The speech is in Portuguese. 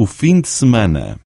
o fim de semana.